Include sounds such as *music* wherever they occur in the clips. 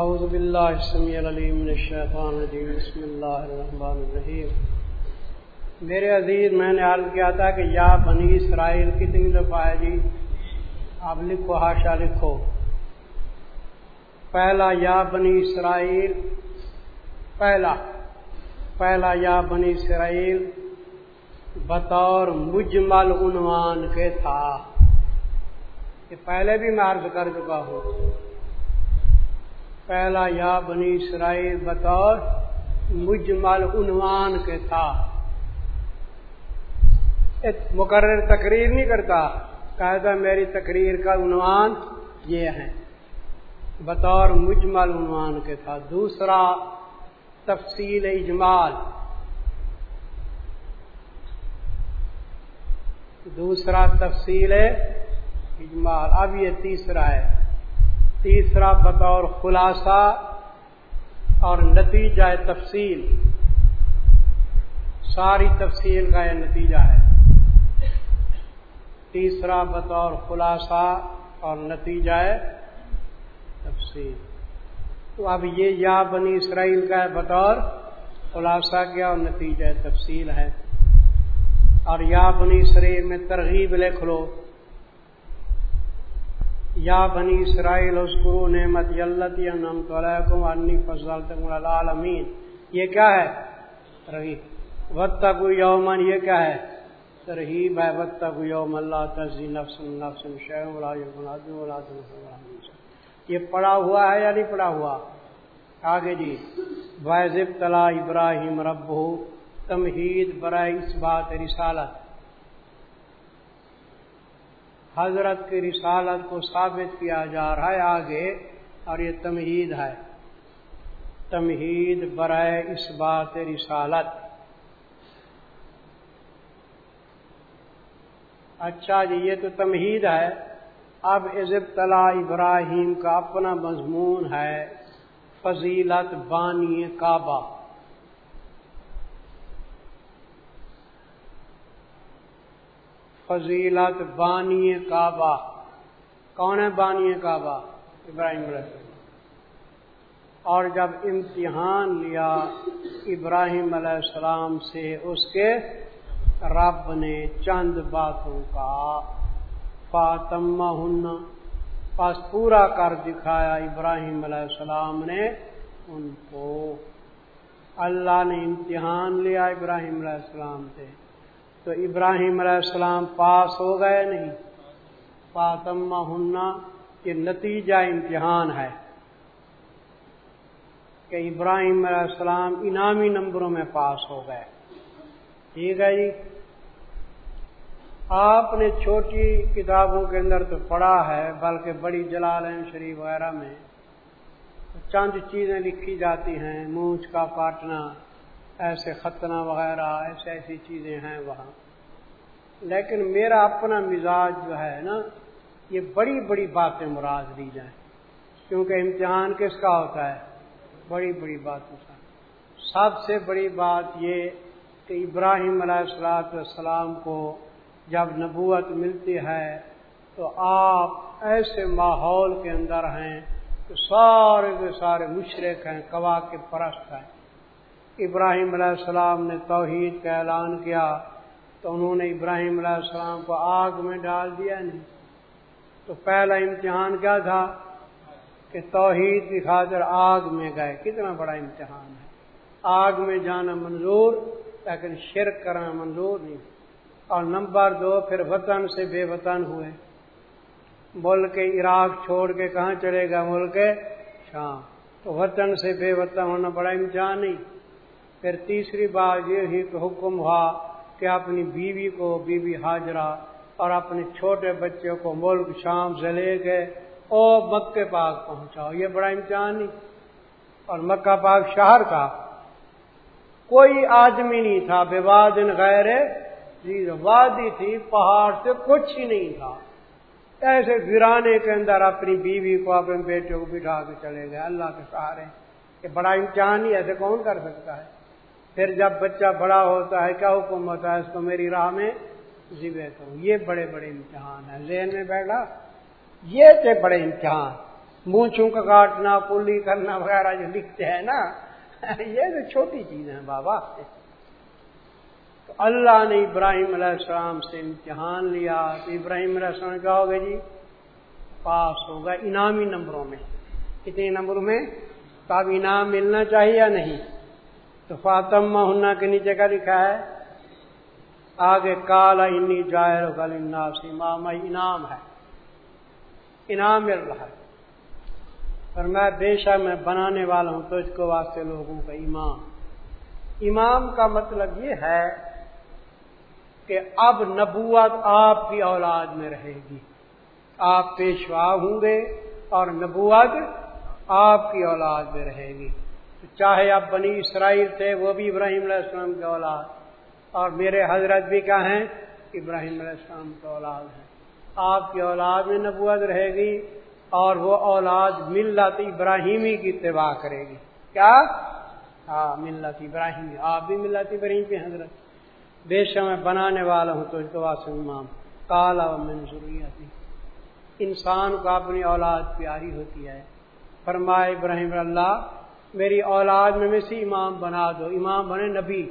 اعوذ باللہ السمیع العلیم من الشیطان الرجیم بسم اللہ الرحمن الرحیم میرے عزیز، میں نے عرض کیا تھا کہ یا بنی اسرائیل کتنی دفعہ ہے جی؟ آپ لکھو ہاشا لکھو. پہلا یا بنی اسرائیل، پہلا پہلا یا بنی اسرائیل بطور مجمل عنوان کے تھا. یہ پہلے بھی میں عرض کر چکا ہوں۔ پہلا یا بنی اسرائیل بطور مجمل عنوان کے تھا۔ مقرر تقریر نہیں کرتا، قاعدہ میری تقریر کا عنوان یہ ہے۔ بطور مجمل عنوان کے تھا۔ دوسرا، تفصیل اجمال۔ دوسرا، تفصیل اجمال۔ اب یہ تیسرا ہے۔ تیسرا بطور خلاصہ اور نتیجہ تفصیل۔ ساری تفصیل کا یہ نتیجہ ہے۔ تیسرا بطور خلاصہ اور نتیجہ تفصیل۔ تو اب یہ یا بنی اسرائیل کا ہے بطور خلاصہ کیا اور نتیجہ تفصیل ہے۔ اور یا بنی اسرائیل میں ترغیب لکھ لو۔ یا بنی اسرائیل اسکرو نعمت یلتی نمت علیکم انی فضلتکم العالمین۔ یہ کیا ہے؟ ترغیب۔ وتقو یومن یہ کیا ہے؟ ترغیب ہے۔ وتقو یوم اللہ تزی نفس نفس شیء یہ پڑا ہوا ہے یا نہیں پڑا ہوا؟ آگے جی۔ وائزب تلا ابراہیم رب تمہید برائے اس بات رسالت۔ حضرت کی رسالت کو ثابت کیا جا رہا ہے آگے، اور یہ تمہید ہے۔ تمہید برائے اس بات رسالت۔ اچھا جی یہ تو تمہید ہے۔ اب عزب ابراہیم کا اپنا مضمون ہے، فضیلت بانی کعبہ۔ فضیلت بانی کعبہ۔ کون ہے بانی کعبہ؟ ابراہیم علیہ السلام۔ اور جب امتحان لیا ابراہیم علیہ السلام سے، اس کے رب نے چند باتوں کا فاطمہ ہن پاس پورا کر دکھایا ابراہیم علیہ السلام نے ان کو۔ اللہ نے امتحان لیا ابراہیم علیہ السلام سے۔ تو ابراہیم علیہ السلام پاس ہو گئے نہیں۔ فاطمہ ہننا یہ نتیجہ امتحان ہے کہ ابراہیم علیہ السلام انعامی نمبروں میں پاس ہو گئے۔ ٹھیک ہے جی۔ آپ نے چھوٹی کتابوں کے اندر تو پڑھا ہے، بلکہ بڑی جلال شریف وغیرہ میں۔ چند چیزیں لکھی جاتی ہیں مونچھ کا کاٹنا ایسے ختنہ وغیرہ، ایسے ایسی چیزیں ہیں وہاں۔ لیکن میرا اپنا مزاج جو ہے نا، یہ بڑی بڑی باتیں مراد لی جائیں۔ کیونکہ امتحان کس کا ہوتا ہے؟ بڑی بڑی باتوں کا۔ سب سے بڑی بات یہ کہ ابراہیم علیہ السلاۃ والسلام کو جب نبوت ملتی ہے، تو آپ ایسے ماحول کے اندر ہیں کہ سارے کے سارے مشرق ہیں کوا کے پرست ہیں۔ ابراہیم علیہ السلام نے توحید کا اعلان کیا تو انہوں نے ابراہیم علیہ السلام کو آگ میں ڈال دیا نہیں۔ تو پہلا امتحان کیا تھا کہ توحید کی خاطر آگ میں گئے۔ کتنا بڑا امتحان ہے۔ آگ میں جانا منظور، لیکن شرک کرنا منظور نہیں۔ اور نمبر دو، پھر وطن سے بے وطن ہوئے۔ ملک عراق چھوڑ کے کہاں چلے گا؟ ملک شام۔ تو وطن سے بے وطن ہونا بڑا امتحان نہیں۔ پھر تیسری بات یہ کہ حکم ہوا کہ اپنی بیوی کو بی بی حاجرہ اور اپنے چھوٹے بچے کو ملک شام سے لے کے او مکے پاک پہنچاؤ۔ یہ بڑا امتحان نہیں۔ اور مکہ پاک شہر کا کوئی آدمی نہیں تھا، بے وادن غیر جی، وادی تھی، پہاڑ سے کچھ ہی نہیں تھا۔ ایسے گرانے کے اندر اپنی بیوی کو، اپنے بیٹے کو بٹھا کے چلے گئے۔ اللہ کے سہارے۔ یہ بڑا امتحان ہی ایسے کون کر سکتا ہے؟ پھر جب بچہ بڑا ہوتا ہے، کیا حکم ہوتا ہے؟ اس کو میری راہ میں جی کروں یہ بڑے بڑے امتحان ہیں۔ ذہن میں بیٹھا۔ یہ تھے بڑے امتحان۔ مونچھوں کا کاٹنا پلی کرنا وغیرہ جو لکھتے ہیں نا، یہ تو چھوٹی چیز ہے بابا۔ تو اللہ نے ابراہیم علیہ السلام سے امتحان لیا۔ تو ابراہیم علیہ السلام کیا ہوگا جی؟ پاس ہوگا انعامی نمبروں میں۔ کتنے نمبروں میں؟ تو اب انعام ملنا چاہیے یا نہیں؟ تو فاطمہ ہننا کے نیچے کا لکھا ہے، آگے کالا انی جائر گل امام انعام ہے۔ انعام مل رہا ہے۔ پر میں بے شک میں بنانے والا ہوں تو اس کو واسطے لوگوں کا امام امام کا مطلب یہ ہے کہ اب نبوت آپ کی اولاد میں رہے گی۔ آپ پیشوا ہوں گے اور نبوت آپ کی اولاد میں رہے گی۔ چاہے آپ بنی اسرائیل تھے، وہ بھی ابراہیم علیہ السلام کی اولاد۔ اور میرے حضرت بھی کیا ہیں؟ ابراہیم علیہ السلام کی اولاد ہیں۔ آپ کی اولاد میں نبوت رہے گی اور وہ اولاد ملت ابراہیمی کی اتباع کرے گی۔ کیا؟ ہاں ملت ابراہیمی۔ آپ بھی ملت ابراہیم کی حضرت۔ بے شک میں بنانے والا ہوں تو اس کو امام۔ کالا ضروریات انسان کو اپنی اولاد پیاری ہوتی ہے۔ فرمائے ابراہیم اللہ میری اولاد میں سے امام بنا دو، امام بنے نبی۔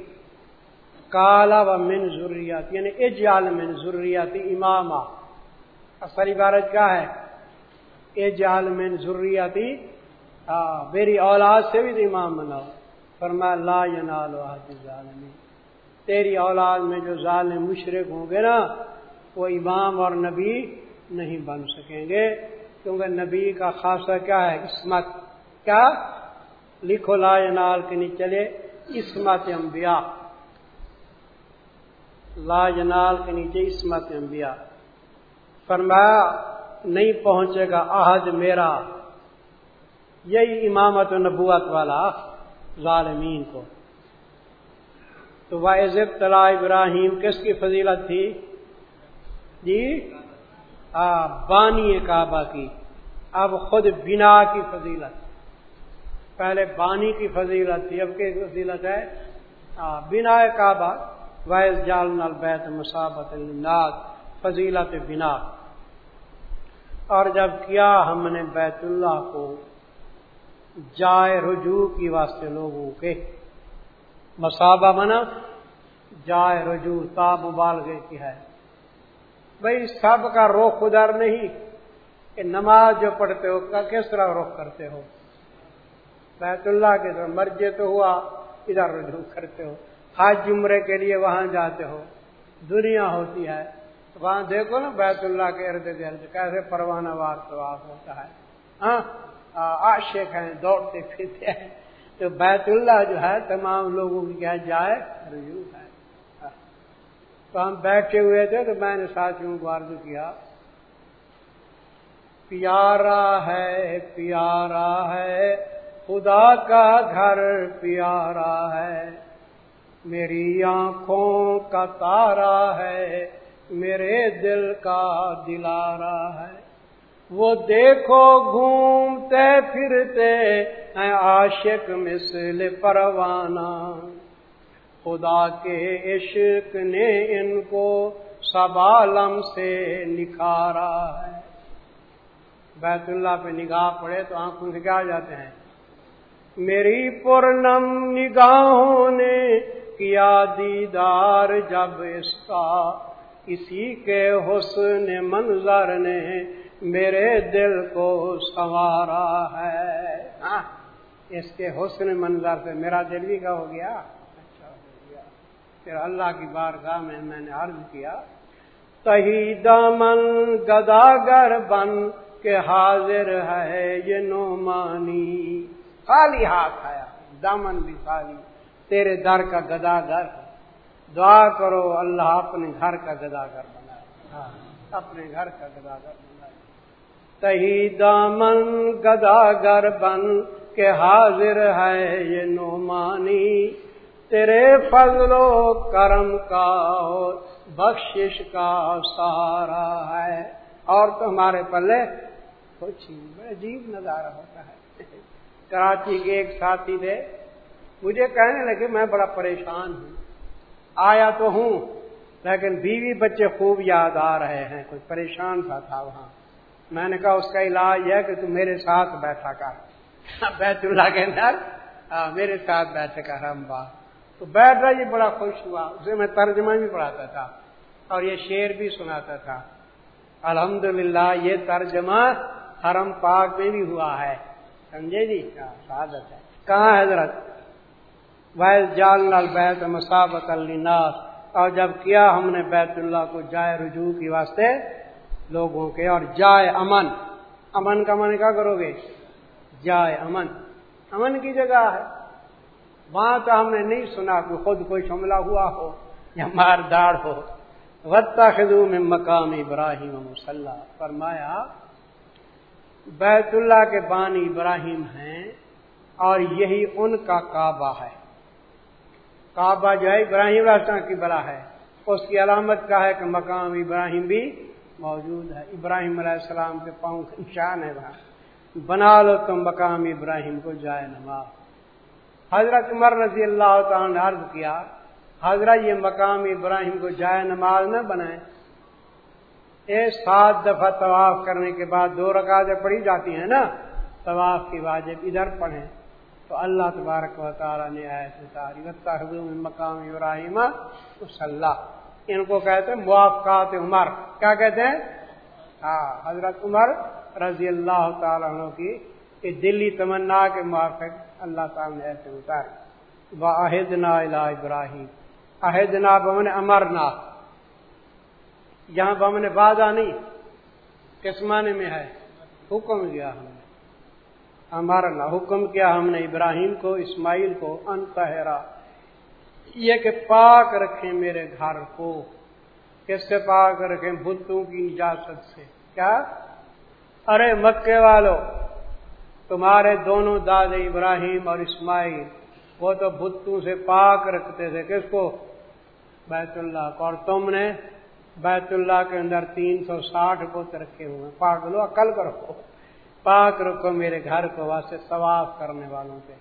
کالا و من ضروریات یعنی اجال من ضروریات امام اصل عبارت کیا ہے؟ اجال من ضروریاتی میری اولاد سے بھی امام بناؤ فرمایا، لا ینال ظالمی تیری اولاد میں جو ظالم مشرق ہوں گے نا، وہ امام اور نبی نہیں بن سکیں گے۔ کیونکہ نبی کا خاصہ کیا ہے؟ عصمت۔ کیا؟ لکھو لا ینال کے نیچے چلے، عصمت انبیاء۔ لا جنال کے نیچے عصمت انبیاء۔ فرمایا، نہیں پہنچے گا عہد میرا۔ یہی امامت و نبوت والا ظالمین کو۔ تو واحض طلاء ابراہیم، کس کی فضیلت تھی؟ جی آ، بانی کعبہ کی۔ اب خود بنا کی فضیلت۔ پہلے بانی کی فضیلت تھی اب کی فضیلت ہے بنا کعبہ ویز جال نل بیت مسابت فضیلت بنا۔ اور جب کیا ہم نے بیت اللہ کو جائے رجوع کی واسطے لوگوں کے مسابہ بنا جائے رجوع تا مبالغے کی ہے۔ بھائی سب کا رخ ادھر نہیں، کہ نماز جو پڑھتے ہو کس طرح رخ کرتے ہو؟ بیت اللہ کے طرح مرجے تو ہوا، ادھر رجوع کرتے ہو۔ حج جمرے کے لیے وہاں جاتے ہو۔ دنیا ہوتی ہے۔ وہاں دیکھو نا بیت اللہ کے ارد گرد کیسے پروانہ وار طواف ہوتا ہے۔ ہاں؟ عاشق ہیں، دوڑتے پھرتے ہیں۔ تو بیت اللہ جو ہے، تمام لوگوں کی کیا جائے؟ رجوع ہے۔ ہاں۔ تو ہم بیٹھے ہوئے تھے تو میں نے ساتھیوں کو عرض کیا، پیارا ہے پیارا ہے۔ خدا کا گھر پیارا ہے۔ میری آنکھوں کا تارا ہے، میرے دل کا دلارا ہے۔ وہ دیکھو، گھومتے پھرتے ہیں عاشق مثل پروانہ۔ خدا کے عشق نے ان کو سب عالم سے نکھارا ہے۔ بیت اللہ پہ نگاہ پڑے تو آنکھوں سے کیا جاتے ہیں؟ میری پورنم نگاہوں نے کیا دیدار جب اس کا کسی کے حسن منظر نے میرے دل کو سنوارا ہے۔ اس کے حسن منظر سے میرا دل بھی کا ہو گیا۔ اچھا ہو گیا۔ پھر اللہ کی بارگاہ میں میں نے عرض کیا، تہی دامن گداگر بن کے حاضر ہے یہ نعمانی۔ خالی ہاتھ آیا دامن بھی خالی تیرے در کا گداگر دعا کرو اللہ اپنے گھر کا گداگر بنائے۔ ہاں، اپنے گھر کا گداگر بنائے۔ تہی دامن گداگر بن کے حاضر ہے یہ نعمانی۔ تیرے فضل و کرم کا بخشش کا سارا ہے۔ اور تمہارے پلے کچھ عجیب نظارہ ہوتا ہے۔ کراچی کے ایک ساتھی تھے مجھے کہنے لگے، میں بڑا پریشان ہوں۔ آیا تو ہوں، لیکن بیوی بچے خوب یاد آ رہے ہیں۔ کوئی پریشان تھا تھا وہاں۔ میں نے کہا، اس کا علاج ہے کہ تم میرے ساتھ بیٹھا کر۔ بیت اللہ کے اندر میرے ساتھ بیٹھے کر، ہم بات تو بیٹھ رہا، یہ بڑا خوش ہوا۔ اسے میں ترجمہ بھی پڑھاتا تھا اور یہ شعر بھی سناتا تھا۔ الحمد یہ ترجمہ حرم پاک میں بھی ہوا ہے۔ سمجھے جی؟ ہاں، سعادت ہے۔ کہاں حضرت؟ ویس جال لال بیت مسابت الناس اور جب کیا ہم نے بیت اللہ کو جائے رجوع کی واسطے لوگوں کے، اور جائے امن۔ امن کا من کیا کرو گے؟ جائے امن۔ امن کی جگہ ہے۔ وہاں تو ہم نے نہیں سنا کہ خود کوئی شملہ ہوا ہو یا مار داڑ ہو۔ وطا خدو میں مقام ابراہیم مسلح فرمایا بیت اللہ کے بانی ابراہیم ہیں اور یہی ان کا کعبہ ہے۔ کعبہ جو ہے ابراہیم راستہ کی بڑا ہے۔ اس کی علامت کا ہے کہ مقام ابراہیم بھی موجود ہے۔ ابراہیم علیہ السلام کے پاؤں نشان ہے وہاں۔ بنا لو تم مقام ابراہیم کو جائے نماز۔ حضرت عمر رضی اللہ تعالیٰ نے عرض کیا، حضرت یہ مقام ابراہیم کو جائے نماز نہ بنائے۔ سات دفعہ طواف کرنے کے بعد دو رکعتیں پڑھی جاتی ہیں نا، طواف کی واجب ادھر پڑھیں۔ تو اللہ تبارک و تعالیٰ نے آئے مقام ابراہیم صلاح ان کو کہتے ہیں موافقات عمر۔ کیا کہتے ہیں؟ ہاں حضرت عمر رضی اللہ تعالیٰ عنہ کی کہ دلی تمنا کے موافق اللہ تعالیٰ نے ایسے اتارے واحد نا ابراہیم عہدنا بمن امرنا یہاں بمن بادہ نہیں، کس معنی میں ہے؟ حکم کیا ہم نے۔ امرنا حکم کیا ہم نے ابراہیم کو، اسماعیل کو انتہرا یہ کہ پاک رکھیں میرے گھر کو، کس سے پاک رکھیں؟ بتوں کی اجازت سے۔ کیا؟ ارے مکے والو، تمہارے دونوں داد ابراہیم اور اسماعیل، وہ تو بتوں سے پاک رکھتے تھے۔ کس کو؟ بیت اللہ کو۔ اور تم نے بیت اللہ کے اندر تین سو ساٹھ بت رکھے ہوئے پاک لو، عقل کرو۔ پاک رکھو میرے گھر کو واسطے طواف کرنے والوں کے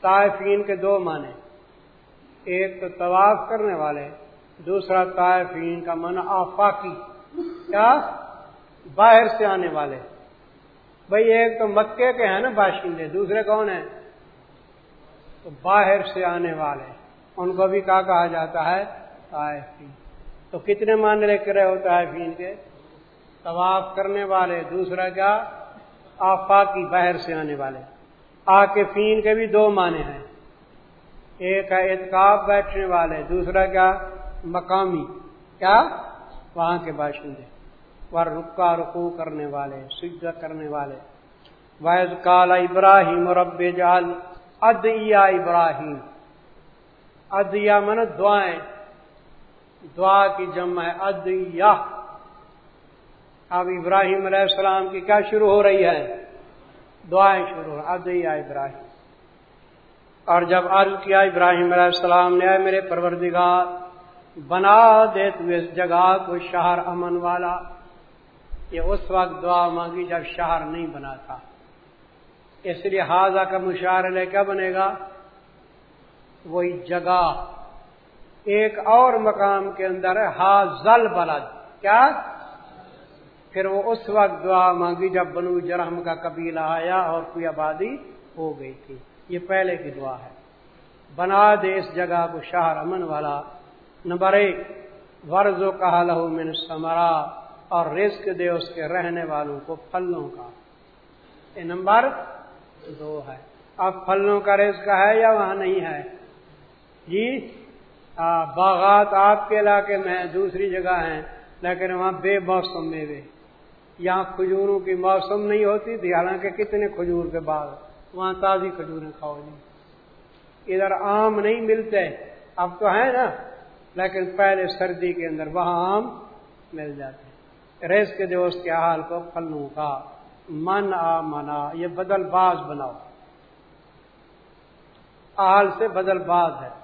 طائفین کے دو معنی۔ ایک تو طواف کرنے والے، دوسرا طائفین کا من آفاقی۔ کیا؟ باہر سے آنے والے۔ بھائی ایک تو مکے کے ہیں نا باشندے، دوسرے کون ہیں؟ تو باہر سے آنے والے۔ ان کو بھی کیا کہا جاتا ہے؟ طائفین۔ تو کتنے مان لے کر رہے ہو طائفین کے؟ طواف کرنے والے، دوسرا کیا؟ آفاقی باہر سے آنے والے۔ آ کے فین کے بھی دو معنی ہیں۔ ایک ہے اعتکاب بیٹھنے والے، دوسرا کیا؟ مقامی۔ کیا؟ وہاں کے باشندے۔ ور رکا رکو کرنے والے، سجدہ کرنے والے۔ ویز کالا ابراہیم رب جال ادیا ابراہیم ادیا من دعائیں۔ دعا کی جمع ہے ادیا اب ابراہیم علیہ السلام کی کیا شروع ہو رہی ہے؟ دعائیں شروع۔ ہو ادیا ابراہیم۔ اور جب عرض کیا ابراہیم علیہ السلام نے میرے پروردگار، بنا دے تو اس جگہ کو شہر امن والا۔ یہ اس وقت دعا مانگی جب شہر نہیں بنا تھا۔ اس لیے حاضہ کا مشاعر کیا بنے گا؟ وہی جگہ۔ ایک اور مقام کے اندر ہے حاضل بلد۔ کیا؟ پھر وہ اس وقت دعا مانگی جب بنو جرم کا قبیلہ آیا اور کوئی آبادی ہو گئی تھی۔ یہ پہلے کی دعا ہے۔ بنا دے اس جگہ کو شہر امن والا۔ نمبر ایک ورز و کہا لہو من سمرا اور رزق دے اس کے رہنے والوں کو پھلوں کا۔ یہ نمبر دو ہے۔ اب پھلوں کا رزق ہے یا وہاں نہیں ہے؟ جی؟ باغات آپ کے علاقے میں دوسری جگہ ہیں، لیکن وہاں بے موسم میوے یہاں کھجوروں کی موسم نہیں ہوتی تھی، حالانکہ کتنے کھجور کے بعد وہاں تازی کھجوریں کھاؤ جی۔ ادھر آم نہیں ملتے، اب تو ہے نا، لیکن پہلے سردی کے اندر وہاں آم مل جاتے۔ ریس کے دوست کے حال کو پھلوں کا، من آ منا یہ بدل باز بناؤ۔ آل سے بدل باز ہے۔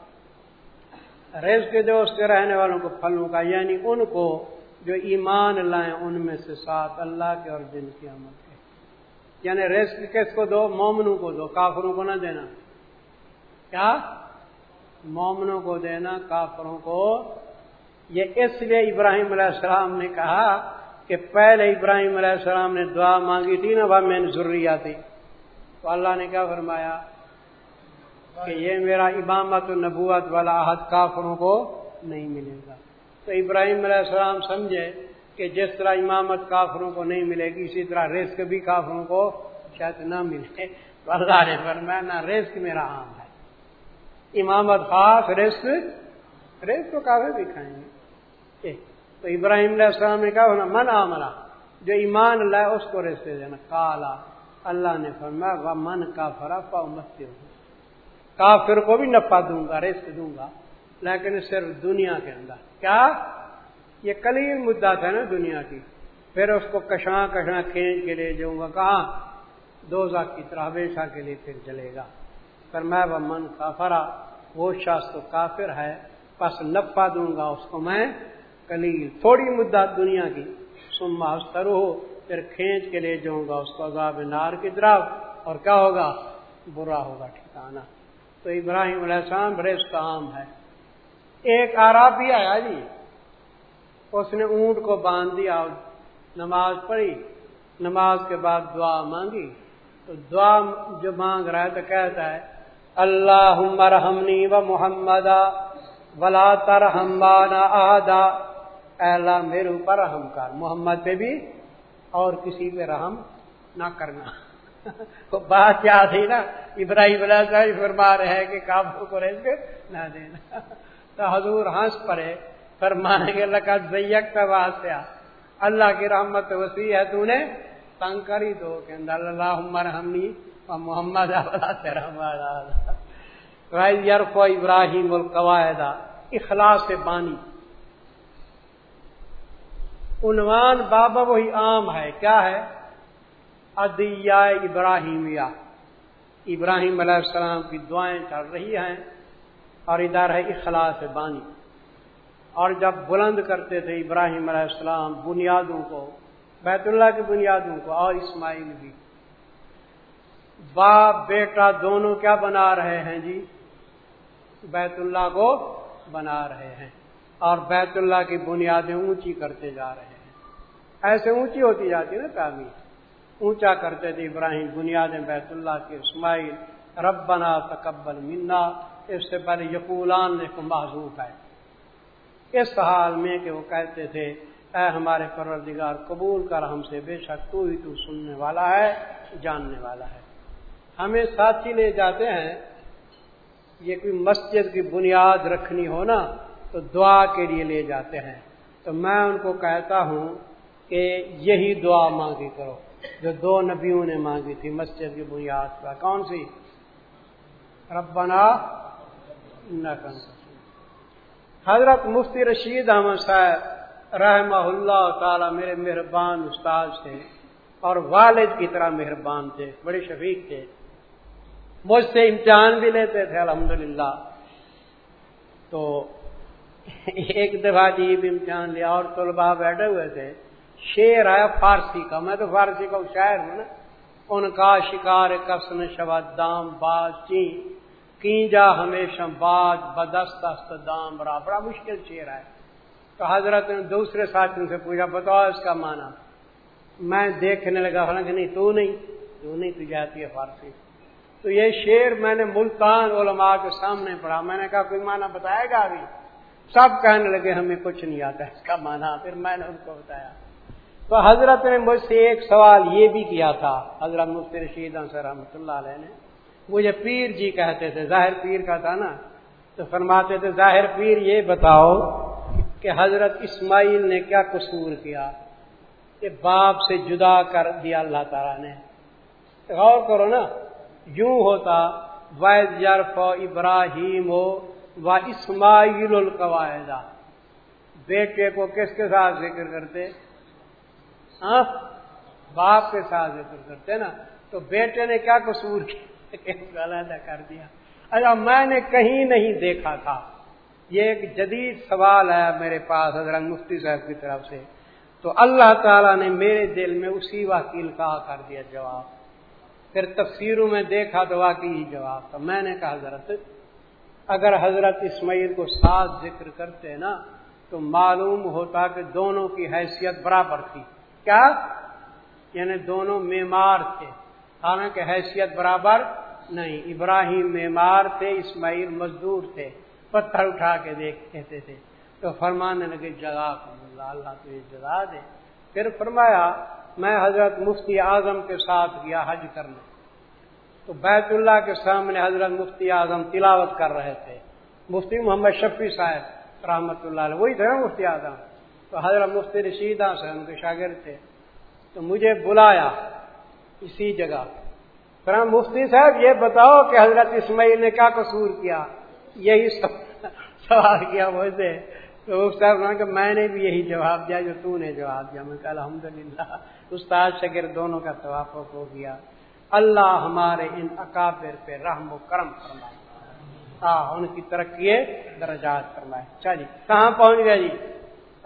ریس کے دوست کے رہنے والوں کو، پھلوں کا یعنی ان کو جو ایمان لائیں ان میں سے ساتھ اللہ کے اور دن کی عمل کے۔ یعنی رزق کس کو دو؟ مومنوں کو دو، کافروں کو نہ دینا۔ کیا؟ مومنوں کو دینا، کافروں کو۔ یہ اس لیے ابراہیم علیہ السلام نے کہا کہ پہلے ابراہیم علیہ السلام نے دعا مانگی تھی نا وہ میں نے ضروری آتی تو اللہ نے کیا فرمایا؟ کہ یہ میرا امامت نبوت والا عہد کافروں کو نہیں ملے گا۔ تو ابراہیم علیہ السلام سمجھے کہ جس طرح امامت کافروں کو نہیں ملے گی، اسی طرح رزق بھی کافروں کو شاید نہ ملے۔ تو اللہ نے فرمایا، نہ، رزق میرا عام ہے۔ امامت خاص، رزق رزق تو کافی بھی کھائیں گے۔ تو ابراہیم علیہ السلام نے کہا من عملہ جو ایمان اللہ ہے اس کو رزق دینا۔ کالا اللہ نے فرمایا وہ من کا فرا پا مت کافر کو بھی نفع دوں گا، رزق دوں گا، لیکن صرف دنیا کے اندر۔ کیا؟ یہ کلیل مدعا تھا نا دنیا کی۔ پھر اس کو کشاں کشاں کھینچ کے لے جاؤں گا۔ کہاں؟ دو کی طرح ہمیشہ کے لیے پھر چلے گا۔ پر میں وہ من کافرا وہ شخص تو کافر ہے بس نفع دوں گا اس کو میں۔ کلیل تھوڑی مدت دنیا کی۔ سما استر ہو پھر کھینچ کے لے جاؤں گا اس کو عذاب نار کی طرف۔ اور کیا ہوگا؟ برا ہوگا ٹھکانا تو ابراہیم علیہ السلام بڑے کام ہے ایک آراب آیا جی اس نے اونٹ کو باندھ دیا، نماز پڑھی، نماز کے بعد دعا مانگی۔ تو دعا جو مانگ رہا ہے تو کہتا ہے اللہ مرحمنی و محمد ولا ترحمانا آدا اللہ، میرے اوپر رحم کر، محمد پہ بھی اور کسی پہ رحم نہ کرنا۔ بات کیا تھی نا؟ ابراہیم اللہ فرما رہے کہ کابو کو رہ نہ دینا تو حضور ہنس پڑے فرمائیں گے لگا زیک کا واسطہ اللہ کی رحمت وسیع ہے تو نے تنگ کر ہی دو کہ اللہ عمر ہمنی اور محمد یرف ابراہیم القواعدہ اخلاص بانی۔ عنوان بابا وہی عام ہے، کیا ہے؟ ادیا ابراہیمیہ۔ ابراہیم علیہ السلام کی دعائیں چل رہی ہیں اور ادھر ہے اخلاص بانی۔ اور جب بلند کرتے تھے ابراہیم علیہ السلام بنیادوں کو، بیت اللہ کی بنیادوں کو، اور اسماعیل بھی۔ باپ، بیٹا دونوں کیا بنا رہے ہیں جی؟ بیت اللہ کو بنا رہے ہیں۔ اور بیت اللہ کی بنیادیں اونچی کرتے جا رہے ہیں۔ ایسے اونچی ہوتی جاتی نا تعمیر۔ اونچا کرتے تھے ابراہیم بنیادیں بیت اللہ کے اسماعیل، ربنا تقبل منا۔ اس سے پہلے یقولان نے کو معذوف ہے اس حال میں کہ وہ کہتے تھے، اے ہمارے پروردگار، قبول کر ہم سے، بے شک تو ہی تو سننے والا ہے، جاننے والا ہے۔ ہمیں ساتھی لے جاتے ہیں۔ یہ کوئی مسجد کی بنیاد رکھنی ہو نا، تو دعا کے لیے لے جاتے ہیں۔ تو میں ان کو کہتا ہوں کہ یہی دعا مانگی کرو۔ جو دو نبیوں نے مانگی تھی، مسجد کی بنیاد پر۔ کون سی؟ ربنا نہ حضرت مفتی رشید احمد صاحب رحمہ اللہ تعالی میرے مہربان استاد تھے اور والد کی طرح مہربان تھے، بڑے شفیق تھے۔ مجھ سے امتحان بھی لیتے تھے، الحمدللہ۔ تو ایک دفعہ جی بھی امتحان لیا اور طلبا بیٹھے ہوئے تھے۔ شیر آیا فارسی کا، میں تو فارسی کا شاعر ہوں نا۔ ان کا شکار کسن شبد دام باز چین۔ کینجا ہمیشہ بعد بدست دام برا بڑا مشکل چیر ہے۔ تو حضرت نے دوسرے ساتھیوں سے پوچھا، بتاؤ اس کا معنی۔ میں دیکھنے لگا کہ نہیں، تو نہیں تو نہیں، تو جاتی ہے فارسی۔ تو یہ شیر میں نے ملتان علماء کے سامنے پڑھا۔ میں نے کہا، کوئی معنی بتائے گا ابھی؟ سب کہنے لگے، ہمیں کچھ نہیں آتا، اس کا معنی۔ پھر میں نے ان کو بتایا۔ تو حضرت نے مجھ سے ایک سوال یہ بھی کیا تھا، حضرت مفتی رشید انصر رحمۃ اللہ علیہ نے، مجھے پیر جی کہتے تھے، ظاہر پیر کا تھا نا، تو فرماتے تھے، ظاہر پیر یہ بتاؤ کہ حضرت اسماعیل نے کیا قصور کیا؟ کہ باپ سے جدا کر دیا اللہ تعالیٰ نے۔ غور کرو نا، یوں ہوتا وید یارف ابراہیم ہو و اسماعیل القواعدہ بیٹے کو کس کے ساتھ ذکر کرتے؟ ہاں؟ باپ کے ساتھ ذکر کرتے نا، تو بیٹے نے کیا قصور علیحدہ کر دیا۔ اچھا میں نے کہیں نہیں دیکھا تھا۔ یہ ایک جدید سوال ہے میرے پاس، حضرت مفتی صاحب کی طرف سے۔ تو اللہ تعالیٰ نے میرے دل میں اسی وکیل کا کر دیا جواب۔ پھر تفسیروں میں دیکھا تو واقعی جواب تھا۔ میں نے کہا، حضرت، اگر حضرت اسماعیل کو ساتھ ذکر کرتے نا، تو معلوم ہوتا کہ دونوں کی حیثیت برابر تھی۔ کیا؟ یعنی دونوں میمار تھے۔ حالانکہ حیثیت برابر نہیں۔ ابراہیم میمار تھے، اسماعیل مزدور تھے۔ پتھر اٹھا کے دیکھ کہتے تھے۔ تو فرمانے لگے، جگہ اللہ اللہ تو یہ دے۔ پھر فرمایا، میں حضرت مفتی اعظم کے ساتھ گیا حج کرنے۔ تو بیت اللہ کے سامنے حضرت مفتی اعظم تلاوت کر رہے تھے۔ مفتی محمد شفیع صاحب رحمت اللہ علیہ، وہی تھے نا مفتی اعظم؟ تو حضرت مفتی رشید سے ان کے شاگرد تھے۔ تو مجھے بلایا اسی جگہ۔ پھر مفتی صاحب یہ بتاؤ کہ حضرت اسماعیل نے کیا قصور کیا؟ یہی سوال کیا مجھے تو صاحب کہ میں نے بھی یہی جواب دیا جو تو نے جواب دیا۔ میں کہ الحمد للہ استاد شکر دونوں کا توافق ہو گیا۔ اللہ ہمارے ان اکابر پہ رحم و کرم فرمائے۔ ان کی ترقی درجات فرمائے۔ اچھا جی کہاں پہنچ گیا جی؟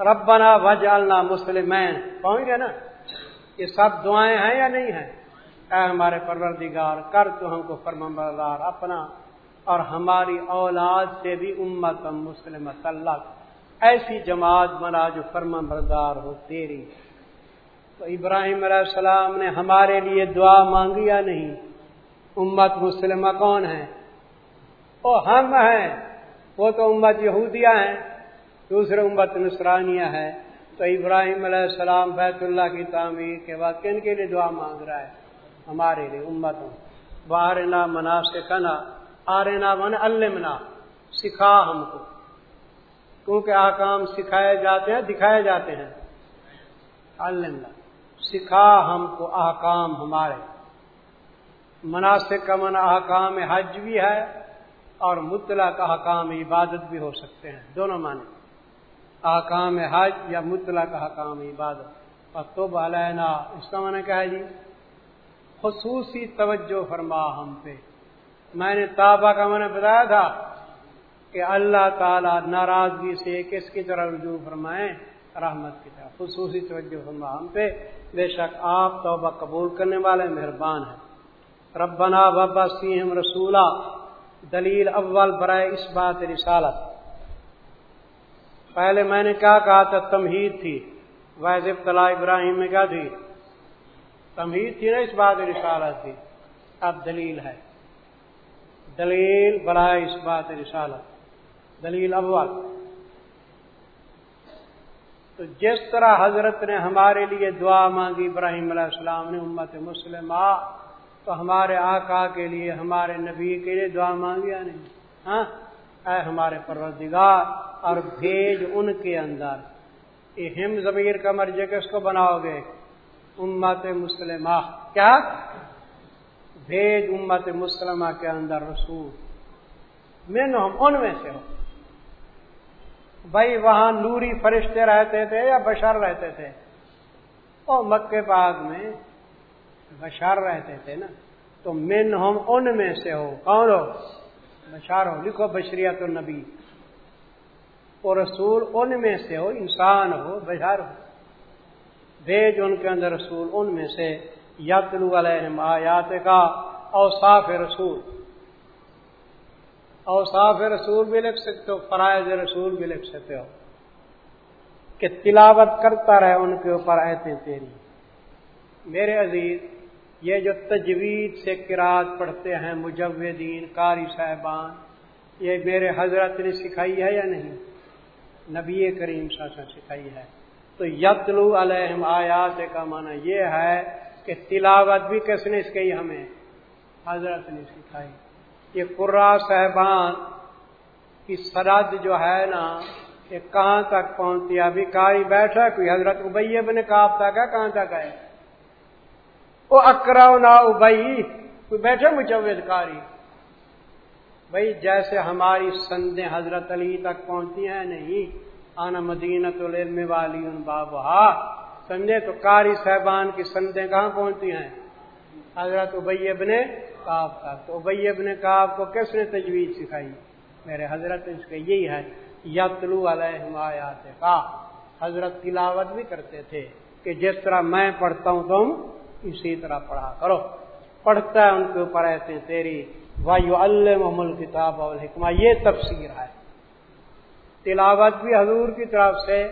ربنا وجالنا مسلمین۔ پہنچ گیا نا؟ یہ سب دعائیں ہیں یا نہیں ہیں؟ اے ہمارے پروردگار، کر تو ہم کو فرم بردار اپنا اور ہماری اولاد سے بھی امت مسلمت اللہ ایسی جماعت بنا جو فرم بردار ہو، تیری۔ تو ابراہیم علیہ السلام نے ہمارے لیے دعا مانگی یا نہیں؟ امت مسلمہ کون ہے؟ وہ ہم ہیں۔ وہ تو امت یہودیہ ہیں۔ دوسرے امت نسرانیہ ہے، تو ابراہیم علیہ السلام بیت اللہ کی تعمیر کے بعد کن کے لیے دعا مانگ رہا ہے؟ ہمارے لیے، امتوں۔ بارنا منا سکھنا آرنا من المنا سکھا ہم کو۔ کیونکہ آکام سکھائے جاتے ہیں، دکھائے جاتے ہیں۔ اللہ سکھا ہم کو احکام ہمارے۔ مناسب کا من احکام حج بھی ہے اور مطلق احکام عبادت بھی ہو سکتے ہیں۔ دونوں معنی۔ احکام حج یا مطلق احکام عبادت۔ اور تو بالینا اس کا معنی کیا ہے جی؟ خصوصی توجہ فرما ہم پہ۔ میں نے تابہ کا میں نے بتایا تھا کہ اللہ تعالی ناراضگی سے کس کی طرح رجوع فرمائیں، رحمت کی طرح۔ خصوصی توجہ فرما ہم پہ۔ بے شک آپ توبہ قبول کرنے والے مہربان ہیں۔ ربنا بابا سیم رسولہ دلیل اول برائے اس بات رسالت۔ پہلے میں نے کیا کہا تھا، تمہید تھی۔ ویز ابتلا ابراہیم میں کیا تھی جی، تمہید تھی نا اس بات رسالت تھی اب دلیل ہے۔ دلیل برائے اس بات رسالت۔ دلیل اول تو جس طرح حضرت نے ہمارے لیے دعا مانگی، ابراہیم علیہ السلام نے امت مسلم تو ہمارے آقا کے لیے، ہمارے نبی کے لیے دعا مانگی نہیں؟ ہاں؟ اے ہمارے پروردگار، اور بھیج ان کے اندر۔ یہ ہم ضمیر کا مرضی کس کو بناؤ گے؟ امت مسلمہ۔ کیا؟ بھیج امت مسلمہ کے اندر رسول۔ میں ہم ان میں سے ہوں بھائی وہاں نوری فرشتے رہتے تھے یا بشر رہتے تھے؟ او مکے باغ میں بشار رہتے تھے نا۔ تو من ہم ان میں سے ہو۔ کون ہو؟ بشار ہو لکھو بشریت النبی۔ وہ رسول ان میں سے ہو، انسان ہو بشار ہو۔ بھیج ان کے اندر رسول ان میں سے۔ یتلو علیہم آیات کا اوصاف رسول۔ اوصاف رسول بھی لکھ سکتے ہو، فرائض رسول بھی لکھ سکتے ہو۔ کہ تلاوت کرتا رہے ان کے اوپر ایتے تیری۔ میرے عزیز یہ جو تجوید سے کراط پڑھتے ہیں، مجودین، قاری صاحبان، یہ میرے حضرت نے سکھائی ہے یا نہیں؟ نبی کریم ساسا سکھائی ہے۔ تو یتلو علیہم آیات کا معنی یہ ہے کہ تلاوت بھی کس نے سکھائی؟ ہمیں حضرت نے سکھائی۔ یہ قرا صاحبان کی سرد جو ہے نا، یہ کہاں تک پہنچتی ابھی کاری بیٹھا کوئی حضرت ابیب نے کہا تک ہے؟ کہاں تک ہے؟ وہ اکرا نا ابئی کوئی بیٹھے مجوید کاری بھائی، جیسے ہماری سندیں حضرت علی تک پہنچتی ہیں، نہیں، آنا مدینت العلم والی ان بابا ہاں، سندے تو کاری صاحبان کی سندیں کہاں پہنچتی ہیں؟ حضرت ابیب نے کاف کا تو ابئی ابن کاف کو کس نے تجویز سکھائی؟ میرے حضرت اس کا یہی ہے، یتلو علیہ آیات کا حضرت تلاوت بھی کرتے تھے کہ جس طرح میں پڑھتا ہوں تم اسی طرح پڑھا کرو۔ پڑھتا ہے ان کے اوپر ایسے تیری وایو اللہ کتاب اور حکمہ یہ تفسیر ہے۔ تلاوت بھی حضور کی طرف سے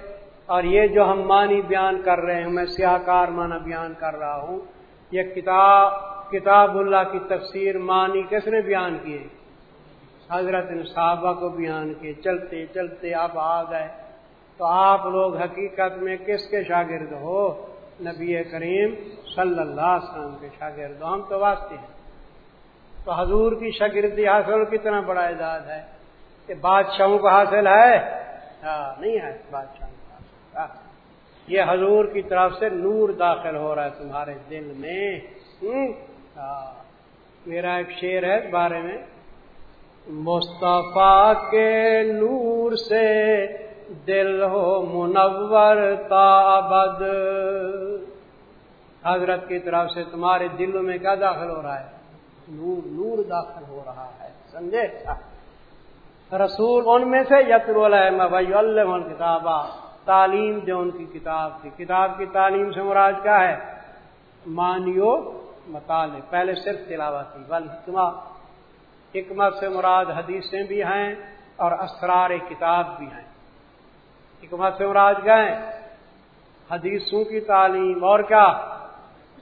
اور یہ جو ہم معنی بیان کر رہے ہیں، میں سیاہ کار معنی بیان کر رہا ہوں، یہ کتاب کتاب اللہ کی تفسیر معنی کس نے بیان کیے؟ حضرت صحابہ کو بیان کیے۔ چلتے چلتے آپ آ گئے۔ تو آپ لوگ حقیقت میں کس کے شاگرد ہو؟ نبی کریم صلی اللہ علیہ وسلم کے شاگرد ہم تو واسطے ہیں۔ تو حضور کی شاگردی حاصل کتنا بڑا اعزاز ہے کہ بادشاہوں کو حاصل ہے؟ ہاں نہیں ہے بادشاہ ہاں۔ یہ حضور کی طرف سے نور داخل ہو رہا ہے تمہارے دل میں۔ ہاں۔ میرا ایک شعر ہے اس بارے میں۔ مصطفیٰ کے نور سے دل ہو منور تابد۔ حضرت کی طرف سے تمہارے دلوں میں کیا داخل ہو رہا ہے؟ نور نور داخل ہو رہا ہے سمجھے رسول ان میں سے یتر اللہ کتاب تعلیم جو ان کی کتاب تھی کتاب کی تعلیم سے مراد کیا ہے؟ مانیو، مطالعے۔ پہلے صرف تلاوت تھی بل حکمت سے مراد حدیثیں بھی ہیں اور اسرار کتاب بھی ہیں۔ حکمت سے مراد گئے۔ حدیثوں کی تعلیم اور کیا؟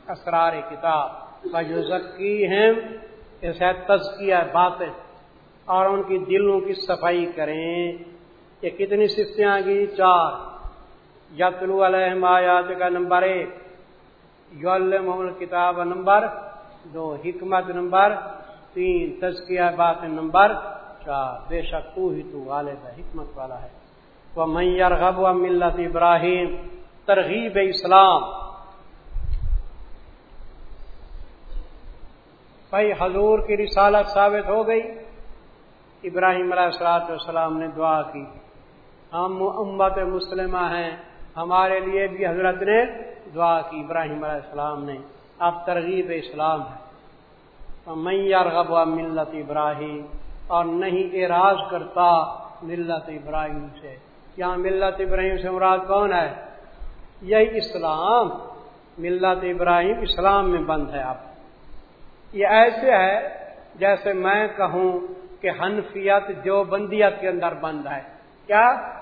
اسرار کتاب۔ کا ہیں ایسے تزکیہ باتیں۔ اور ان کی دلوں کی صفائی کریں۔ یہ کتنی سفتیاں گی؟ چار۔ یتلو علیہم آیات کا نمبر ایک۔ یول کتاب نمبر دو۔ حکمت نمبر تین۔ تزکیہ بات نمبر چار۔ بے شک تو ہی تو غالب ہے، حکمت والا ہے۔ وہ میئر غب و ملت ابراہیم، ترغیب اسلام۔ بھائی، حضور کی رسالت ثابت ہو گئی۔ ابراہیم علیہ السلاۃ والسلام نے دعا کی۔ ہم امت مسلمہ ہیں، ہمارے لیے بھی حضرت نے دعا کی۔ ابراہیم علیہ السلام نے۔ اب ترغیب اسلام ہے۔ میں یارغب ملت ابراہیم، اور نہیں اعراض کرتا ملت ابراہیم سے۔ یہاں ملت ابراہیم سے مراد کون ہے؟ یہی اسلام۔ ملت ابراہیم اسلام میں بند ہے آپ یہ ایسے ہے جیسے میں کہوں کہ حنفیت جو بندیت کے اندر بند ہے۔ کیا؟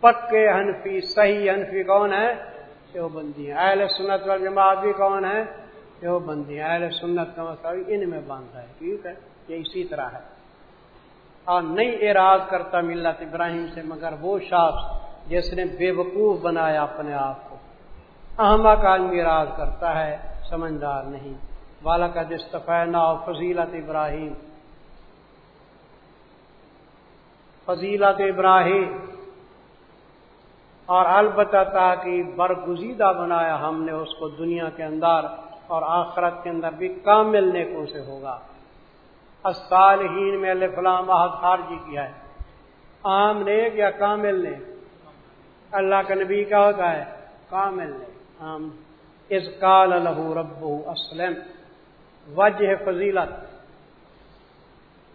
پکے حنفی، صحیح حنفی کون ہے جو بندی ہے اہل سنت وال جماعت بھی کون ہے جو بندی ہے اہل سنت کا مسئلہ ان میں بند ہے۔ ٹھیک ہے، یہ اسی طرح ہے۔ اور نہیں اعراض کرتا ملت ابراہیم سے مگر وہ شخص جس نے بے وقوف بنایا اپنے آپ کو۔ احمد آدمی اعراض کرتا ہے، سمجھدار نہیں۔ والا کا دستفینا فضیلت ابراہیم۔ فضیلت ابراہیم۔ اور البتہ تاکہ برگزیدہ بنایا ہم نے، اس کو دنیا کے اندر اور آخرت کے اندر بھی کامل نیکوں سے ہوگا۔ میں اللہ فلام خارجی کیا ہے۔ عام نیک یا کامل نے اللہ کا نبی کا ہوتا ہے۔ کامل نے عام۔ اس کال الح رب اسلم۔ وجہ فضیلت۔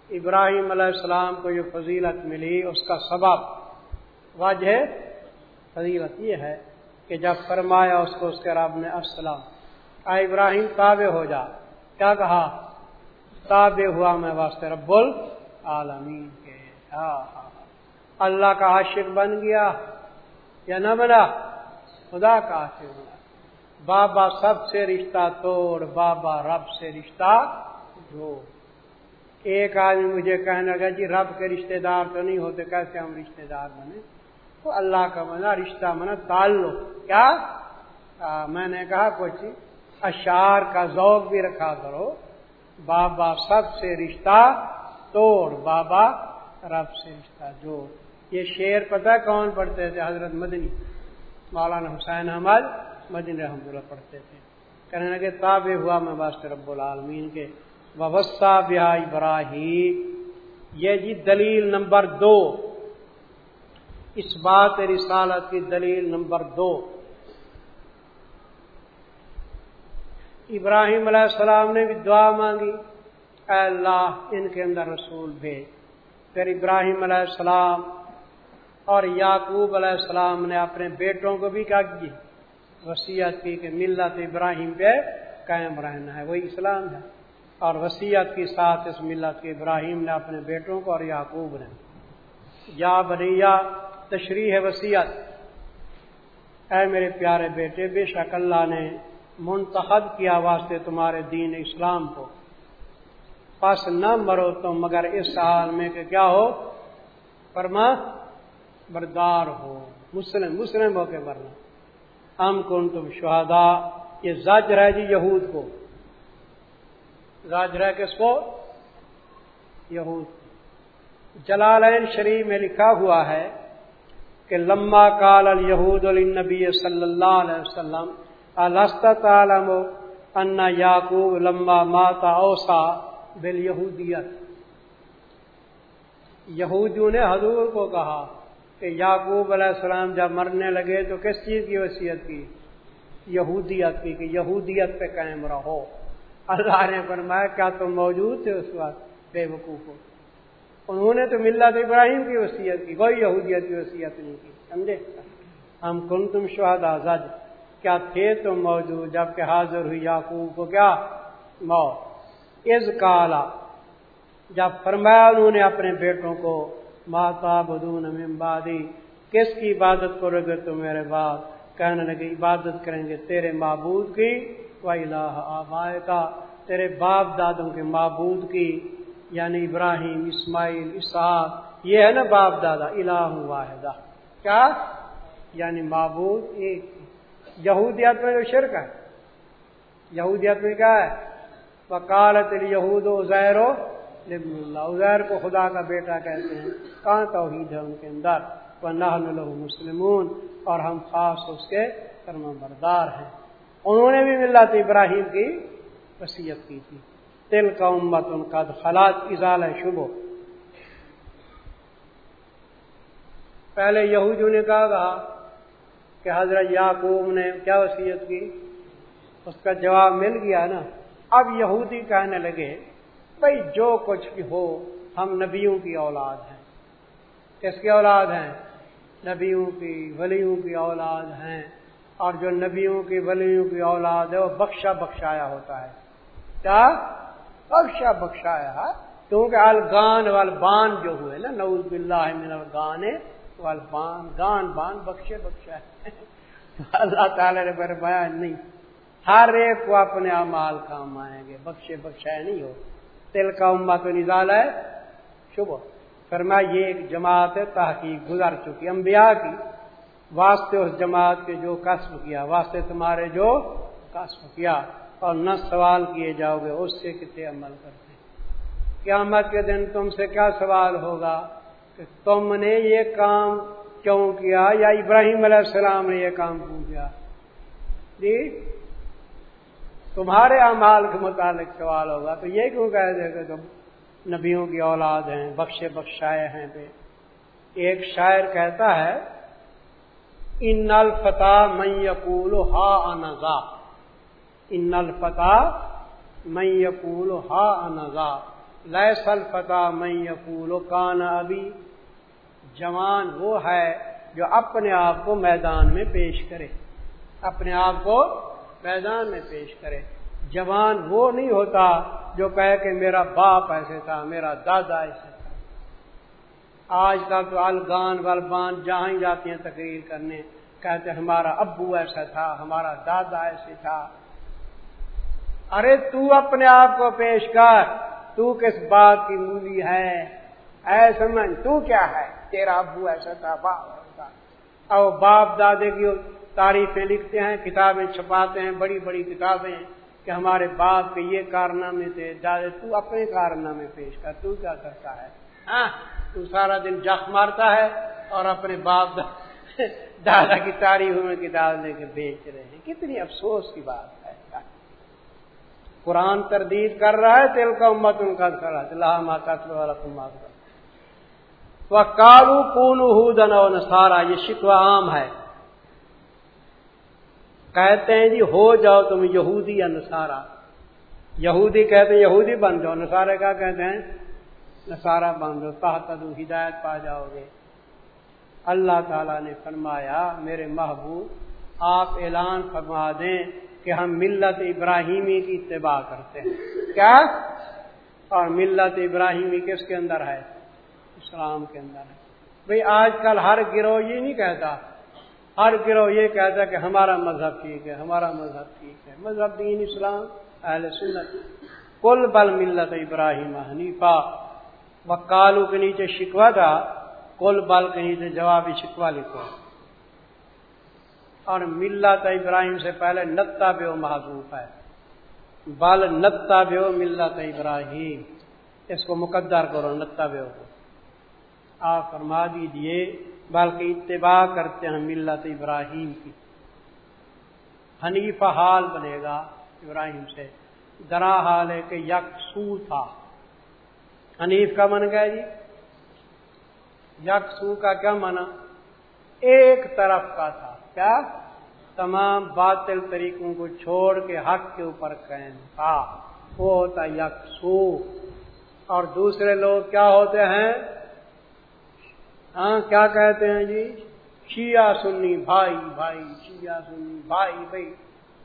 ابراہیم علیہ السلام کو جو فضیلت ملی اس کا سبب۔ وجہ فضیلت یہ ہے کہ جب فرمایا اس کو اس کے رب نے السلام۔ آ ابراہیم تابع ہو جا۔ کیا کہا؟ تابع ہوا میں واسطے رب العالمین کے اللہ کا عاشق بن گیا یا نہ بنا خدا کا عاشق بنا بابا سب سے رشتہ توڑ بابا رب سے رشتہ جوڑ۔ ایک آدمی مجھے کہنے لگا جی رب کے رشتہ دار تو نہیں ہوتے کیسے ہم رشتہ دار بنے؟ تو اللہ کا منا رشتہ منا تعلق۔ کیا؟ آ, میں نے کہا کچھ اشار کا ذوق بھی رکھا کرو۔ بابا سب سے رشتہ توڑ، بابا رب سے رشتہ جوڑ۔ یہ شعر پتہ کون پڑھتے تھے؟ حضرت مدنی۔ مولانا حسین احمد مدنی رحمۃ اللہ پڑھتے تھے۔ کہنے لگے، تابع ہوا میں واسطے رب العالمین کے۔ وسا بیا ابراہیم یہ جی دلیل نمبر دو۔ اس بات رسالت کی دلیل نمبر دو۔ ابراہیم علیہ السلام نے بھی دعا مانگی، اے اللہ ان کے اندر رسول بھیج۔ پھر ابراہیم علیہ السلام اور یعقوب علیہ السلام نے اپنے بیٹوں کو بھی کیا کی وسیعت کی کہ ملت ابراہیم پہ قائم رہنا ہے، وہی اسلام ہے۔ اور وسیعت کی ساتھ اس ملت کے ابراہیم نے اپنے بیٹوں کو اور یعقوب نے۔ یا بنیا، تشریح وسیعت اے میرے پیارے بیٹے، بے شک اللہ نے منتخب کیا واسطے تمہارے دین اسلام کو۔ پس نہ مرو تم مگر اس حال میں کہ کیا ہو؟ فرما، بردار ہو۔ مسلم مسلم ہو کے مرنا۔ ہم کن تم شہدا یہ زج رہ جی یہود کو۔ زج رہ کس کو؟ یہود جلالین شریف میں لکھا ہوا ہے کہ لمبا کال الہود النبی صلی اللہ علیہ وسلم الست عالم ان یاقوب لمبا ماتا اوسا بل یہودیت یہودیوں نے حضور کو کہا کہ یعقوب علیہ السلام جب مرنے لگے تو کس چیز کی وصیت کی؟ یہودیت کی کہ یہودیت پہ قائم رہو۔ اللہ نے فرمایا، کیا تم موجود تھے اس وقت بے وقوف انہوں نے تو ملت ابراہیم کی وصیت کی، کوئی یہودیت کی وصیت نہیں کی، سمجھے؟ ہم کن تم شہد آزاد کیا تھے تم موجود؟ جبکہ حاضر ہوئی یعقوب کو کیا؟ موت. از کالا جب فرمایا انہوں نے اپنے بیٹوں کو ماتا بدون امبادی کس کی عبادت کرو گے تو میرے باپ کہنے لگے، عبادت کریں گے تیرے معبود کی، و الہ آبائے کا تیرے باپ دادوں کے معبود کی یعنی ابراہیم، اسماعیل، اسحاق، یہ ہے نا باپ دادا، الہ واحدہ. کیا؟ یعنی معبود ایک. یہودیت میں جو شرک ہے۔ یہودیت میں کیا ہے وکالت یہود و زیر اللہ۔ عزیر کو خدا کا بیٹا کہتے ہیں۔ کہاں توحید ہے ان کے اندر؟ وہ نہ مسلمون۔ اور ہم خاص اس کے کرم بردار ہیں۔ انہوں نے بھی ملت ابراہیم کی وصیت کی تھی۔ تل کا امت ان کا خلاد اضال شبو پہلے یہودیوں نے کہا کہ حضرت یعقوب نے کیا وصیت کی؟ اس کا جواب مل گیا نا۔ اب یہودی کہنے لگے بھائی جو کچھ بھی ہو، ہم نبیوں کی اولاد ہیں۔ کس کی اولاد ہیں؟ نبیوں کی، ولیوں کی اولاد ہیں۔ اور جو نبیوں کی، ولیوں کی اولاد ہے، وہ بخشا بخشایا ہوتا ہے۔ کیا؟ بخشا بخشایا۔ کیونکہ الگان والبان جو ہوئے نا نوز باللہ من الگان والبان گان، بان بخشے بخشا ہے اللہ تعالی نے فرمایا، نہیں، ہر ایک کو اپنے امال کام آئیں گے، بخشے بخشائے نہیں ہو۔ تل کا امت تو نظال ہے، شبہ۔ فرما یہ ایک جماعت ہے، تحقیق گزر چکی انبیاء کی واسطے، اس جماعت کے جو قصب کیا، واسطے تمہارے جو قصب کیا، اور نہ سوال کیے جاؤ گے، اس سے کتنے عمل کرتے قیامت کے دن تم سے کیا سوال ہوگا؟ کہ تم نے یہ کام کیوں کیا؟ یا ابراہیم علیہ السلام نے یہ کام کیوں کیا؟ جی تمہارے اعمال کے متعلق سوال ہوگا، تو یہ کیوں کہہ دے کہ تم؟ نبیوں کی اولاد ہیں، بخشے بخشائے ہیں پہ۔ ایک شاعر کہتا ہے، ان الفتح میں یقول ہا انزا ان الفتح میں یقول ہا انزا لیس الفتح میں یقول کان ابھی جوان وہ ہے جو اپنے آپ کو میدان میں پیش کرے۔ اپنے آپ کو میدان میں پیش کرے۔ جوان وہ نہیں ہوتا جو کہے کہ میرا باپ ایسے تھا، میرا دادا ایسے تھا۔ آج کل تو الگان والبان جہاں جاتی ہیں تقریر کرنے، کہتے ہمارا ابو ایسا تھا، ہمارا دادا ایسے تھا۔ ارے تو اپنے آپ کو پیش کر، تو کس بات کی مولی ہے؟ اے سمجھ، تو کیا ہے؟ تیرا ابو ایسا تھا، باپ ایسا۔ اور باپ دادے کی تعریفیں لکھتے ہیں، کتابیں چھپاتے ہیں، بڑی بڑی کتابیں کہ ہمارے باپ کے یہ کارنامے تھے، دادے، تو اپنے کارنامے پیش کر، تو کیا کرتا ہے؟ ہاں تو سارا دن جخ مارتا ہے اور اپنے باپ دادا کی تعریف میں کتاب لے کے بیچ رہے ہیں۔ کتنی افسوس کی بات ہے۔ قرآن تردید کر رہا ہے تیل کا امت ان کا اللہ ماتا وہ کالو کون نسارا یہ شکوا عام ہے۔ کہتے ہیں جی ہو جاؤ تم یہودی یا نسارا یہودی کہتے ہیں یہودی بن جاؤ نسارے کا کہتے ہیں؟ نسارا بن جاؤ تحت ہدایت پا جاؤ گے۔ اللہ تعالی نے فرمایا، میرے محبوب، آپ اعلان فرما دیں کہ ہم ملت ابراہیمی کی اتباع کرتے ہیں۔ کیا؟ اور ملت ابراہیمی کس کے اندر ہے؟ اسلام کے اندر ہے۔ بھئی آج کل ہر گروہ یہ نہیں کہتا، ہر گروہ یہ کہتا کہ ہمارا مذہب ٹھیک ہے، ہمارا مذہب ٹھیک ہے۔ مذہب دین اسلام، اہل سنت۔ کل بل ملت ابراہیم حنیفہ و کالو کے نیچے شکوا تھا کل بل کے نیچے جوابی شکوا لکھو۔ اور ملت ابراہیم سے پہلے نتا بے محضوف ہے۔ بل نتا بے ملت ابراہیم۔ اس کو مقدر کرو، نتا بے کو۔ آپ فرما دیجیے بلکہ اتباع کرتے ہیں ملت ابراہیم کی۔ حنیف حال بنے گا ابراہیم سے۔ درا حال ہے کہ یک سو تھا۔ حنیف کا من گیا جی؟ یک سو کا کیا مانا ایک طرف کا تھا۔ کیا؟ تمام باطل طریقوں کو چھوڑ کے حق کے اوپر قائم تھا۔ وہ ہوتا یک سو اور دوسرے لوگ کیا ہوتے ہیں؟ ہاں کیا کہتے ہیں جی؟ شیعہ سنی بھائی بھائی، شیعہ سنی بھائی بھائی۔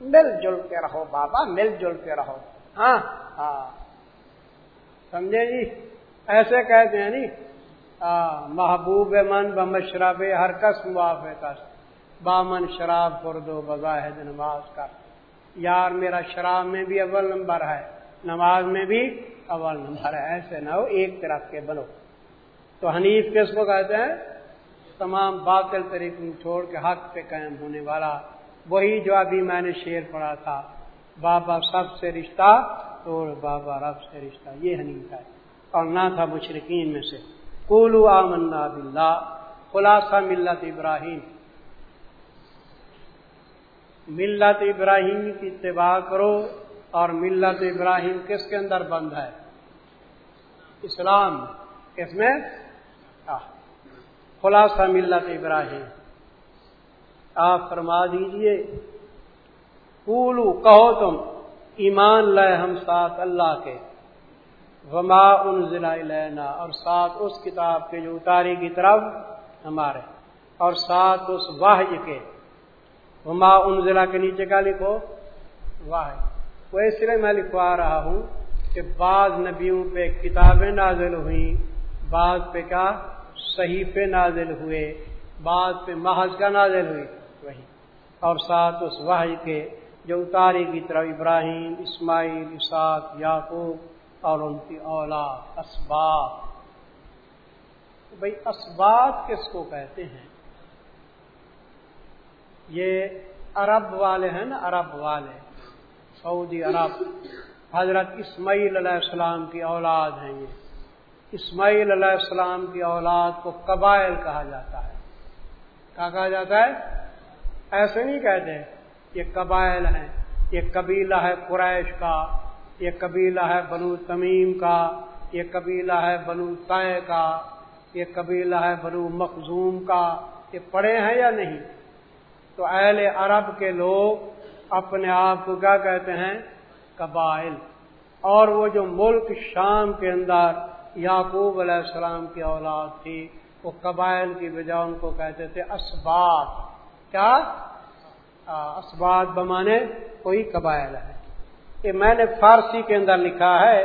مل جل کے رہو بابا، مل جل کے رہو۔ ہاں ہاں۔ سمجھے جی؟ ایسے کہتے ہیں نی ہاں، محبوب من بمشرب ہر کس معاف کس بامن شراب فردو بظاہد نماز کا یار، میرا شراب میں بھی اول نمبر ہے۔ نماز میں بھی اول نمبر ہے، ایسے نہ ہو، ایک طرف کے بنو۔ تو حنیف کس کو کہتے ہیں؟ تمام باطل طریقوں چھوڑ کے حق پہ قائم ہونے والا، وہی جو ابھی میں نے شیر پڑھا تھا۔ بابا سب سے رشتہ توڑ بابا رب سے رشتہ، یہ حنیف ہے۔ اور نہ تھا مشرقین میں سے۔ کولو آمنا بلّہ خلاصہ ملت ابراہیم۔ ملت ابراہیم کی اتباع کرو اور ملت ابراہیم کس کے اندر بند ہے؟ اسلام۔ کس میں خلاصہ ملت ابراہیم۔ آپ فرما دیجیے پولو کہو تم، ایمان لائے ہم ساتھ اللہ کے۔ وما ان ضلع لینا اور ساتھ اس کتاب کے جو اتاری کی طرف ہمارے، اور ساتھ اس واحد کے۔ وما ان ضلع کے نیچے کا لکھو؟ واحد وہ اس لیے میں لکھوا رہا ہوں کہ بعض نبیوں پہ کتابیں نازل ہوئیں، بعض پہ کیا؟ صحیفے نازل ہوئے بعض پہ محض کا نازل ہوئی، وہی۔ اور ساتھ اس واحد کے جو اتاری کی طرف ابراہیم، اسماعیل اساق یعقوب اور ان کی اولاد اسباب بھائی اسباب کس کو کہتے ہیں؟ یہ عرب والے ہیں نا، عرب والے، سعودی عرب۔ حضرت اسماعیل علیہ السلام کی اولاد ہیں یہ۔ اسماعیل علیہ السلام کی اولاد کو قبائل کہا جاتا ہے۔ کیا کہا جاتا ہے؟ ایسے نہیں کہتے یہ قبائل ہیں، یہ قبیلہ ہے قریش کا، یہ قبیلہ ہے بنو تمیم کا، یہ قبیلہ ہے بنو طے کا، یہ قبیلہ ہے بنو مخزوم کا۔ یہ پڑھے ہیں یا نہیں؟ تو اہل عرب کے لوگ اپنے آپ کو کیا کہتے ہیں؟ قبائل۔ اور وہ جو ملک شام کے اندر یعقوب علیہ السلام کی اولاد تھی، وہ قبائل کی بجائے ان کو کہتے تھے اسبات کیا؟ اسبات بمانے کوئی قبائل ہے۔ یہ میں نے فارسی کے اندر لکھا ہے،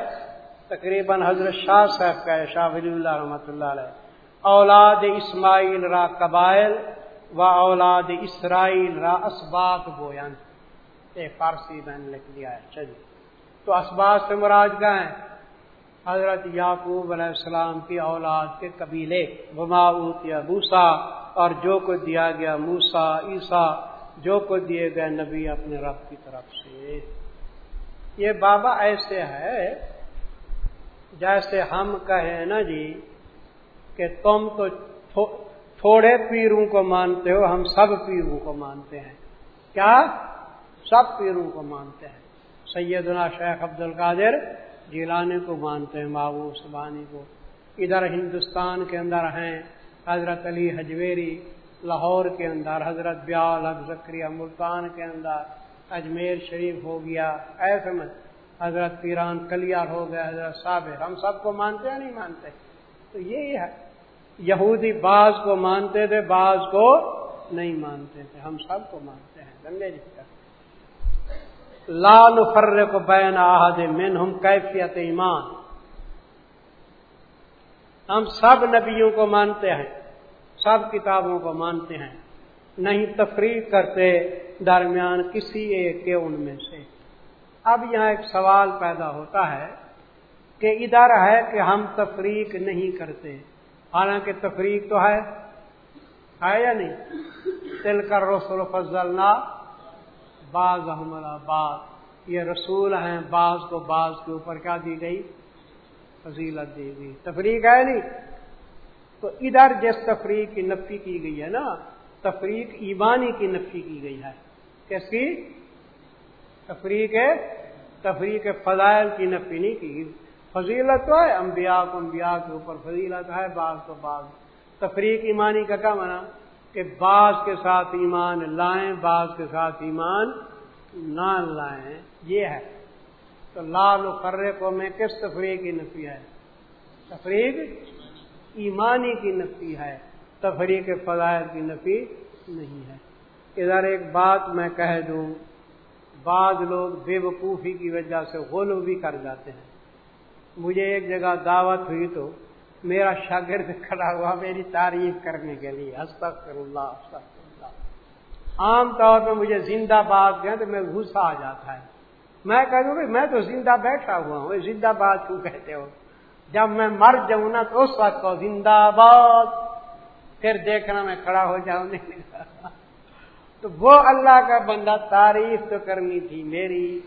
تقریباً حضرت شاہ صاحب کا شاہ ولی اللہ رحمۃ اللہ علیہ۔ اولاد اسماعیل را قبائل و اولاد اسرائیل را اسبات گوین یہ فارسی میں نے لکھ دیا ہے، چلیے۔ تو اسبات سے مراج کا حضرت یعقوب علیہ السلام کی اولاد کے قبیلے بماوت یا بوسا اور جو کو دیا گیا موسا عیسا جو کو دیے گئے نبی اپنے رب کی طرف سے۔ یہ بابا ایسے ہے جیسے ہم کہیں نا جی کہ تم تو تھوڑے پیروں کو مانتے ہو، ہم سب پیروں کو مانتے ہیں۔ کیا؟ سب پیروں کو مانتے ہیں۔ سیدنا شیخ عبد القادر جیلانے کو مانتے ہیں بابو سبانی کو۔ ادھر ہندوستان کے اندر ہیں حضرت علی حجویری، لاہور کے اندر حضرت بیال زکری ملتان کے اندر اجمیر شریف ہو گیا۔ ایسے میں حضرت پیران کلیار ہو گیا حضرت صابر، ہم سب کو مانتے ہیں نہیں مانتے؟ تو یہی ہے۔ یہودی بعض کو مانتے تھے، بعض کو نہیں مانتے تھے، ہم سب کو مانتے ہیں۔ گنگے جی۔ لال فرے کو بین آہد من ہم کیفیت ایمان۔ ہم سب نبیوں کو مانتے ہیں، سب کتابوں کو مانتے ہیں، نہیں تفریق کرتے درمیان کسی ایک کے ان میں سے۔ اب یہاں ایک سوال پیدا ہوتا ہے کہ ادھر ہے کہ ہم تفریق نہیں کرتے، حالانکہ تفریق تو ہے ہے یا نہیں؟ تل کر رسول فضل نہ بعض احمد بعض۔ یہ رسول ہیں، بعض کو بعض کے اوپر کیا دی گئی، فضیلت دی۔ گئی تفریق ہے نہیں؟ تو ادھر جس تفریق کی نفی کی گئی ہے نا، تفریق ایمانی کی نفی کی گئی ہے۔ کس کی تفریق تفریق فضائل کی نفی نہیں کی۔ گئی فضیلت تو ہے، انبیاء کو انبیاء کے اوپر فضیلت ہے، بعض تو بعض۔ تفریق ایمانی کا کیا مانا کہ بعض کے ساتھ ایمان لائیں، بعض کے ساتھ ایمان نہ لائیں۔ یہ ہے۔ تو لال و کرے کو میں کس تفریح کی نفی ہے؟ تفریح ایمانی کی نفی ہے۔ تفریح کے فضائل کی نفی نہیں ہے۔ ادھر ایک بات میں کہہ دوں۔ بعض لوگ بے وقوفی کی وجہ سے غلو بھی کر جاتے ہیں۔ مجھے ایک جگہ دعوت ہوئی تو میرا شاگرد کھڑا ہوا میری تعریف کرنے کے لیے۔ اللہ اللہ عام طور پہ مجھے زندہ باد گئے تو میں غصہ آ جاتا ہے۔ میں کہوں بھائی میں تو زندہ بیٹھا ہوا ہوں، زندہ باد کیوں کہتے ہو؟ جب میں مر جاؤں نا تو اس وقت کو زندہ باد۔ پھر دیکھنا میں کھڑا ہو جاؤں۔ نہیں *laughs* تو وہ اللہ کا بندہ تعریف تو کرنی تھی میری۔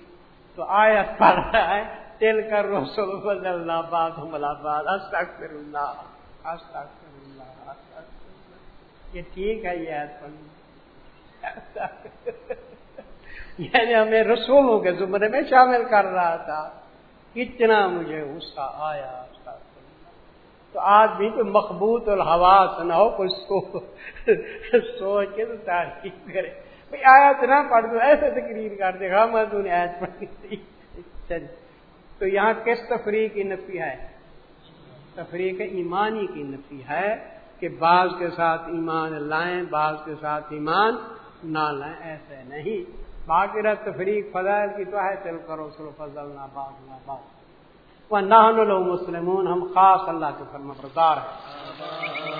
تو آیا پڑھ رہا ہے۔ تل کر رسول فضل اللہ باد باد استغفر اللہ استغفر اللہ یہ ٹھیک ہے یہ یعنی ہمیں رسولوں کے زمرے میں شامل کر رہا تھا. اتنا مجھے غصہ آیا. تو آج بھی تو مقبوط الحواس نہ ہو کچھ سوچ کے تو تعریف کرے. بھائی آیا تو نہ پڑھ دو، ایسے تقریر کر دے گا میں تو نے آیت پڑھی تھی. تو یہاں کس تفریح کی نفی ہے؟ تفریح ایمانی کی نفی ہے کہ بعض کے ساتھ ایمان لائیں، بعض کے ساتھ ایمان نہ لائیں، ایسے نہیں۔ باقی رہ تفریح فضائل کی تو ہے چل کرو سلو فضل نہ باز نہ باز وہ نہ لو مسلمون، ہم خاص اللہ کے فرم بردار ہیں۔